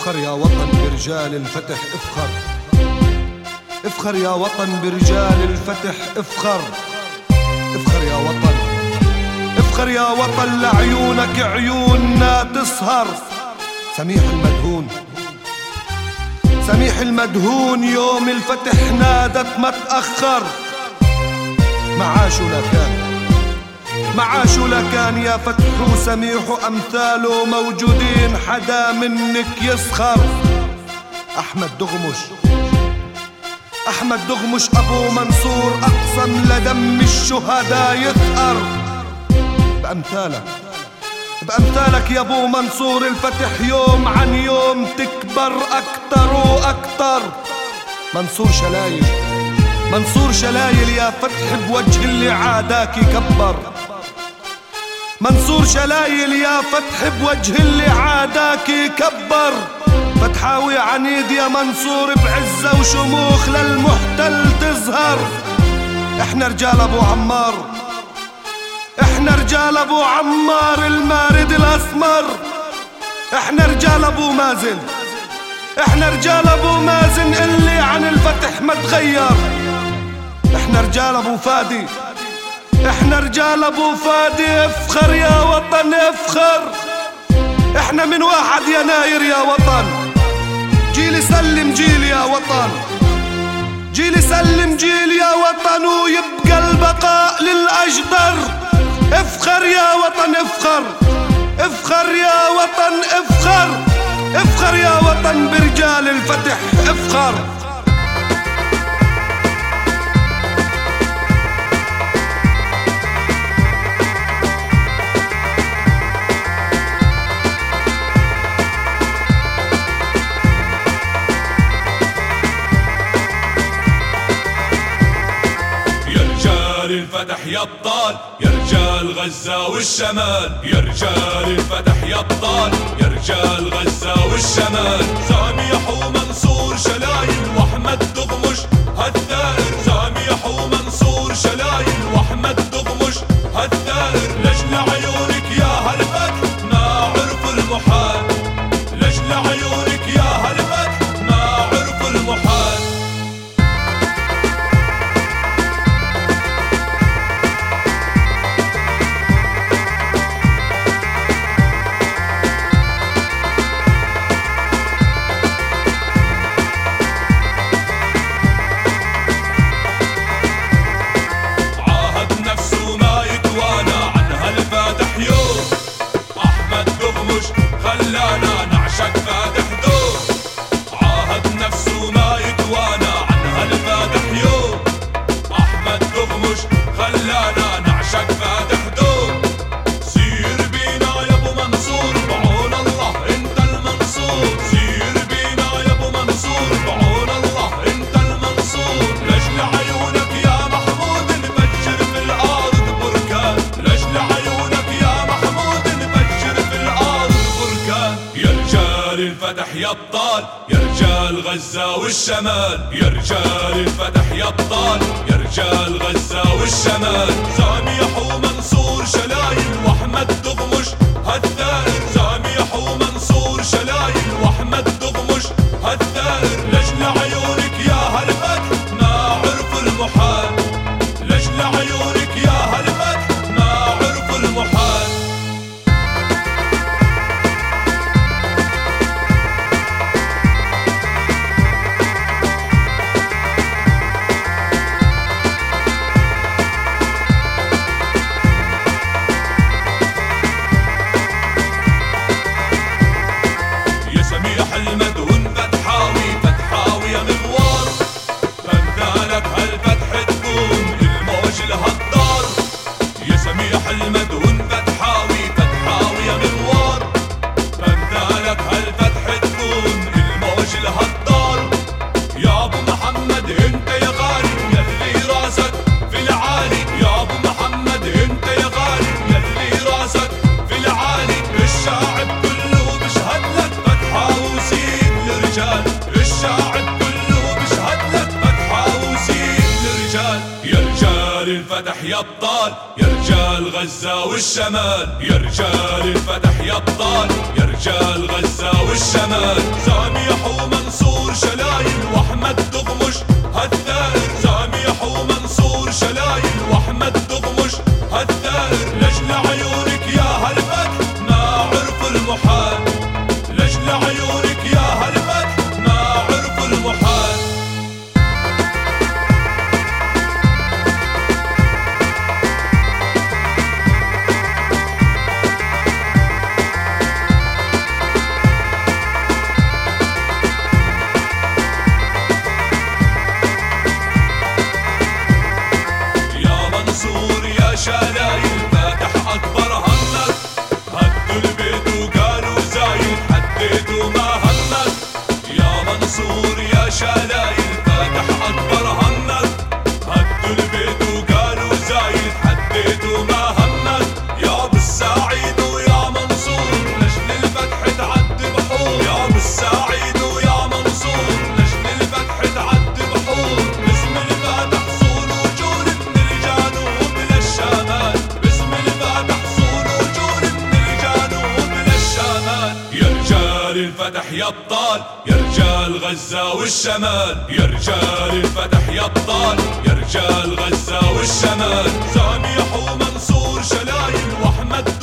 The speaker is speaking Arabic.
افخر يا وطن برجال الفتح افخر. افخر يا وطن برجال الفتح افخر. افخر يا وطن. افخر يا وطن لعيونك عيوننا تسهر. سميح المدهون. سميح المدهون يوم الفتح نادت ما تأخر. معاشنا كان. معاشو لكان يا فتح وسميح أمثاله موجودين. حدا منك يسخر. أحمد دغمش. أحمد دغمش أبو منصور. أقسم لدم الشهداء يثأر. بأمثالك. بأمثالك يا أبو منصور. الفتح يوم عن يوم تكبر أكتر وأكتر منصور شلايل. منصور شلايل يا فتح بوجه اللي عاداك يكبر. منصور شلايل يا فتح بوجه اللي عاداك يكبر. فتحاوي عنيد يا منصور بعزة وشموخ للمحتل تزهر. إحنا رجال ابو عمار إحنا رجال ابو عمار المارد الاسمر. إحنا رجال ابو مازن إحنا رجال ابو مازن اللي عن الفتح ما تغير. إحنا رجال ابو فادي إحنا رجال ابو فادي افخر يا وطن افخر. إحنا من واحد يناير يا وطن. جيل سلم جيل يا وطن. جيل سلم جيل يا وطن ويبقى البقاء للأجدر. افخر يا وطن افخر. افخر يا وطن افخر. افخر يا وطن برجال الفتح افخر. يا الطال يا رجال غزة والشمال. يا رجال الفتح يا الطال يا رجال غزة والشمال. ساميح ومنصور شلايل وأحمد دغمش هالثائر الفتح يا الطال يا رجال غزة والشمال. يا رجال الفتح يا الطال يا رجال غزة والشمال. ساميح ومنصور يا بطال يا رجال غزة والشمال. يا رجال الفتح يا بطال يا رجال غزة والشمال. سامي حومة. يا يا رجال غزة والشمال. يا رجال الفتح يا يا رجال غزة والشمال. سامي حو منصور شلايل وأحمد